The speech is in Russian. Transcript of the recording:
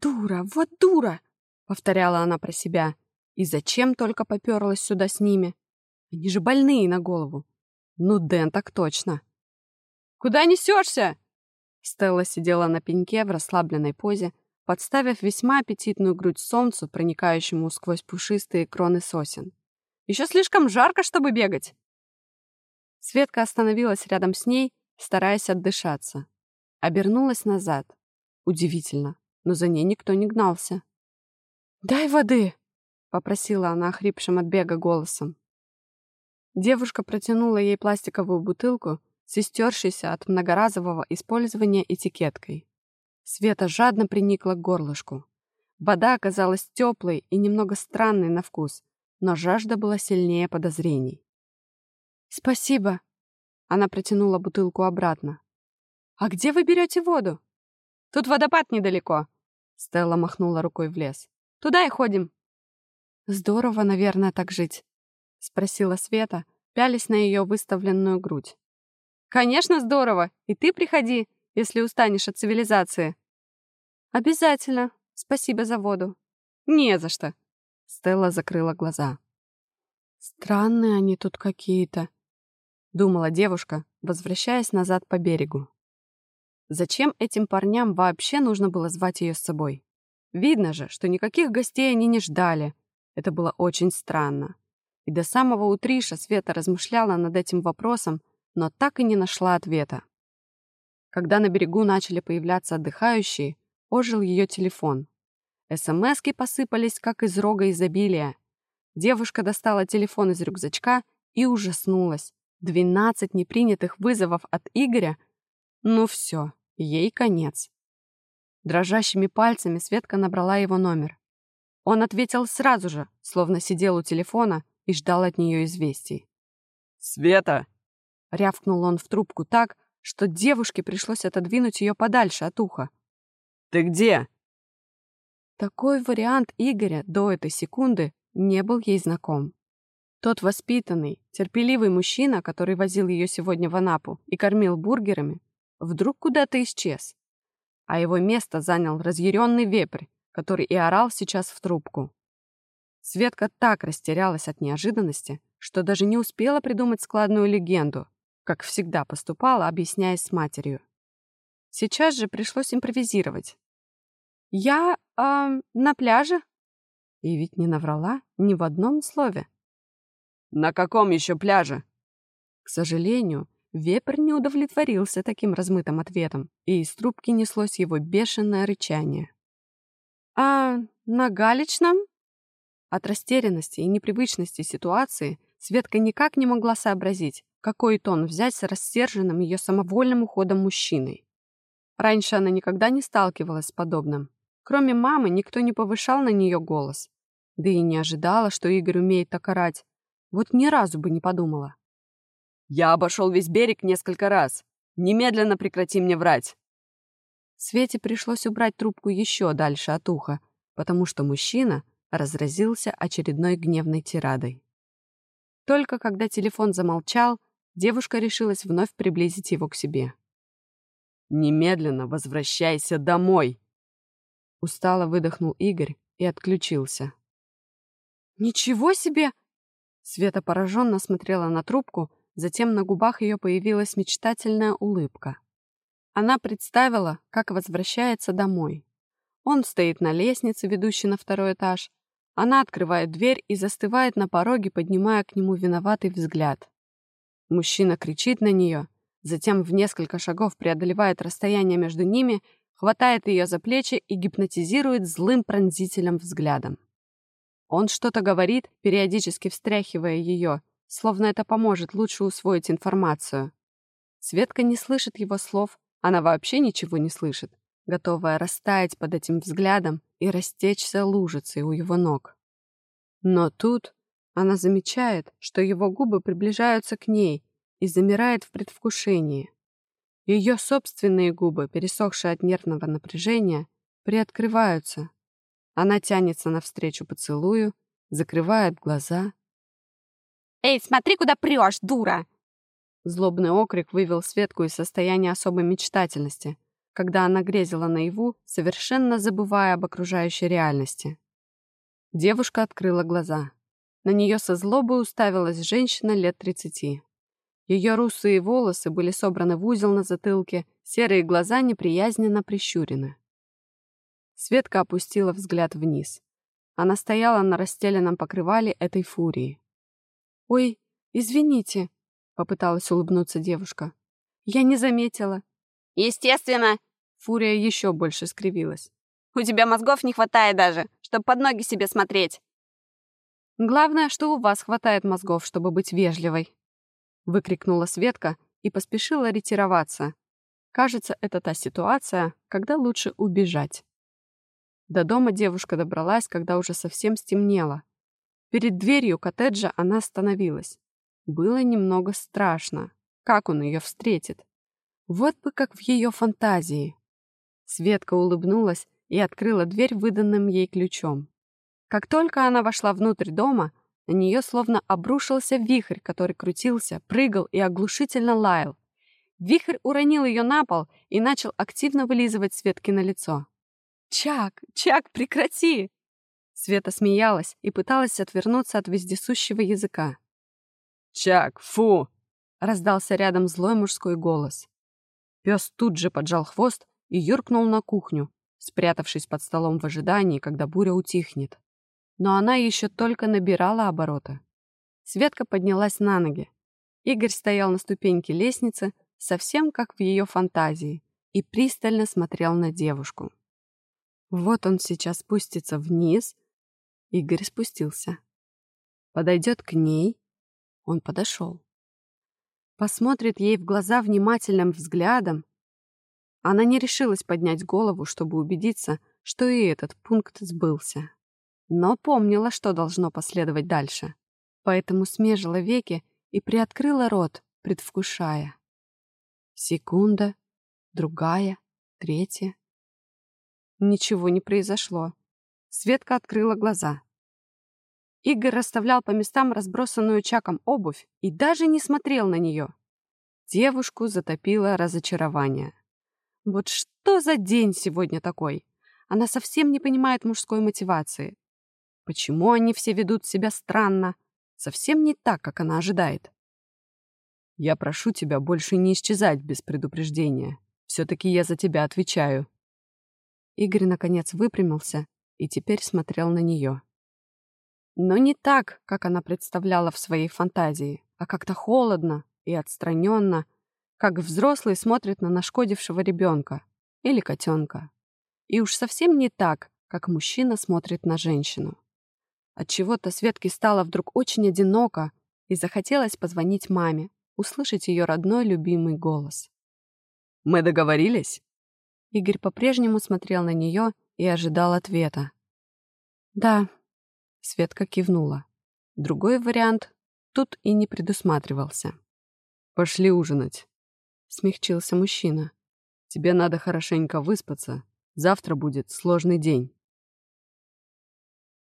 «Дура, вот дура!» — повторяла она про себя. «И зачем только поперлась сюда с ними? Они же больные на голову. Ну, Дэн так точно!» «Куда несешься?» Стелла сидела на пеньке в расслабленной позе, подставив весьма аппетитную грудь солнцу, проникающему сквозь пушистые кроны сосен. «Еще слишком жарко, чтобы бегать!» Светка остановилась рядом с ней, стараясь отдышаться. Обернулась назад. Удивительно, но за ней никто не гнался. «Дай воды!» — попросила она охрипшим от бега голосом. Девушка протянула ей пластиковую бутылку с истершейся от многоразового использования этикеткой. Света жадно приникла к горлышку. Вода оказалась теплой и немного странной на вкус, но жажда была сильнее подозрений. «Спасибо!» Она протянула бутылку обратно. «А где вы берете воду?» «Тут водопад недалеко!» Стелла махнула рукой в лес. «Туда и ходим!» «Здорово, наверное, так жить», — спросила Света, пялись на ее выставленную грудь. «Конечно, здорово! И ты приходи, если устанешь от цивилизации!» «Обязательно! Спасибо за воду!» «Не за что!» Стелла закрыла глаза. «Странные они тут какие-то», думала девушка, возвращаясь назад по берегу. Зачем этим парням вообще нужно было звать ее с собой? Видно же, что никаких гостей они не ждали. Это было очень странно. И до самого утриша Света размышляла над этим вопросом, но так и не нашла ответа. Когда на берегу начали появляться отдыхающие, ожил ее телефон. СМСки посыпались, как из рога изобилия. Девушка достала телефон из рюкзачка и ужаснулась. Двенадцать непринятых вызовов от Игоря? Ну все, ей конец. Дрожащими пальцами Светка набрала его номер. Он ответил сразу же, словно сидел у телефона и ждал от нее известий. «Света!» — рявкнул он в трубку так, что девушке пришлось отодвинуть ее подальше от уха. «Ты где?» Такой вариант Игоря до этой секунды не был ей знаком. Тот воспитанный, терпеливый мужчина, который возил ее сегодня в Анапу и кормил бургерами, вдруг куда-то исчез. А его место занял разъяренный вепрь, который и орал сейчас в трубку. Светка так растерялась от неожиданности, что даже не успела придумать складную легенду, как всегда поступала, объясняясь с матерью. Сейчас же пришлось импровизировать. «Я э, на пляже?» И ведь не наврала ни в одном слове. «На каком еще пляже?» К сожалению, вепрь не удовлетворился таким размытым ответом, и из трубки неслось его бешеное рычание. «А на галечном?» От растерянности и непривычности ситуации Светка никак не могла сообразить, какой тон взять с рассерженным ее самовольным уходом мужчиной. Раньше она никогда не сталкивалась с подобным. Кроме мамы, никто не повышал на нее голос. Да и не ожидала, что Игорь умеет так орать. Вот ни разу бы не подумала. «Я обошел весь берег несколько раз. Немедленно прекрати мне врать!» Свете пришлось убрать трубку еще дальше от уха, потому что мужчина разразился очередной гневной тирадой. Только когда телефон замолчал, девушка решилась вновь приблизить его к себе. «Немедленно возвращайся домой!» Устало выдохнул Игорь и отключился. «Ничего себе!» Света пораженно смотрела на трубку, затем на губах ее появилась мечтательная улыбка. Она представила, как возвращается домой. Он стоит на лестнице, ведущей на второй этаж. Она открывает дверь и застывает на пороге, поднимая к нему виноватый взгляд. Мужчина кричит на нее, затем в несколько шагов преодолевает расстояние между ними, хватает ее за плечи и гипнотизирует злым пронзительным взглядом. Он что-то говорит, периодически встряхивая ее, словно это поможет лучше усвоить информацию. Светка не слышит его слов, она вообще ничего не слышит, готовая растаять под этим взглядом и растечься лужицей у его ног. Но тут она замечает, что его губы приближаются к ней и замирает в предвкушении. Ее собственные губы, пересохшие от нервного напряжения, приоткрываются, она тянется навстречу поцелую, закрывает глаза. «Эй, смотри, куда прешь, дура!» Злобный окрик вывел Светку из состояния особой мечтательности. когда она грезила наяву, совершенно забывая об окружающей реальности. Девушка открыла глаза. На нее со злобой уставилась женщина лет тридцати. Ее русые волосы были собраны в узел на затылке, серые глаза неприязненно прищурены. Светка опустила взгляд вниз. Она стояла на расстеленном покрывале этой фурии. «Ой, извините», — попыталась улыбнуться девушка. «Я не заметила». «Естественно!» Фурия еще больше скривилась. «У тебя мозгов не хватает даже, чтобы под ноги себе смотреть». «Главное, что у вас хватает мозгов, чтобы быть вежливой», — выкрикнула Светка и поспешила ретироваться. Кажется, это та ситуация, когда лучше убежать. До дома девушка добралась, когда уже совсем стемнело. Перед дверью коттеджа она остановилась. Было немного страшно. Как он ее встретит? Вот бы как в ее фантазии. Светка улыбнулась и открыла дверь выданным ей ключом. Как только она вошла внутрь дома, на нее словно обрушился вихрь, который крутился, прыгал и оглушительно лаял. Вихрь уронил ее на пол и начал активно вылизывать Светки на лицо. «Чак, Чак, прекрати!» Света смеялась и пыталась отвернуться от вездесущего языка. «Чак, фу!» — раздался рядом злой мужской голос. Пес тут же поджал хвост и юркнул на кухню, спрятавшись под столом в ожидании, когда буря утихнет. Но она еще только набирала обороты. Светка поднялась на ноги. Игорь стоял на ступеньке лестницы, совсем как в ее фантазии, и пристально смотрел на девушку. Вот он сейчас спустится вниз. Игорь спустился. Подойдет к ней. Он подошел. Посмотрит ей в глаза внимательным взглядом. Она не решилась поднять голову, чтобы убедиться, что и этот пункт сбылся. Но помнила, что должно последовать дальше. Поэтому смежила веки и приоткрыла рот, предвкушая. Секунда, другая, третья. Ничего не произошло. Светка открыла глаза. Игорь расставлял по местам разбросанную чаком обувь и даже не смотрел на нее. Девушку затопило разочарование. Вот что за день сегодня такой? Она совсем не понимает мужской мотивации. Почему они все ведут себя странно? Совсем не так, как она ожидает. Я прошу тебя больше не исчезать без предупреждения. Все-таки я за тебя отвечаю». Игорь, наконец, выпрямился и теперь смотрел на нее. Но не так, как она представляла в своей фантазии, а как-то холодно и отстраненно, как взрослый смотрит на нашкодившего ребенка или котенка. И уж совсем не так, как мужчина смотрит на женщину. Отчего-то Светке стало вдруг очень одиноко и захотелось позвонить маме, услышать ее родной любимый голос. «Мы договорились?» Игорь по-прежнему смотрел на нее и ожидал ответа. «Да», — Светка кивнула. Другой вариант тут и не предусматривался. «Пошли ужинать», — смягчился мужчина. «Тебе надо хорошенько выспаться. Завтра будет сложный день».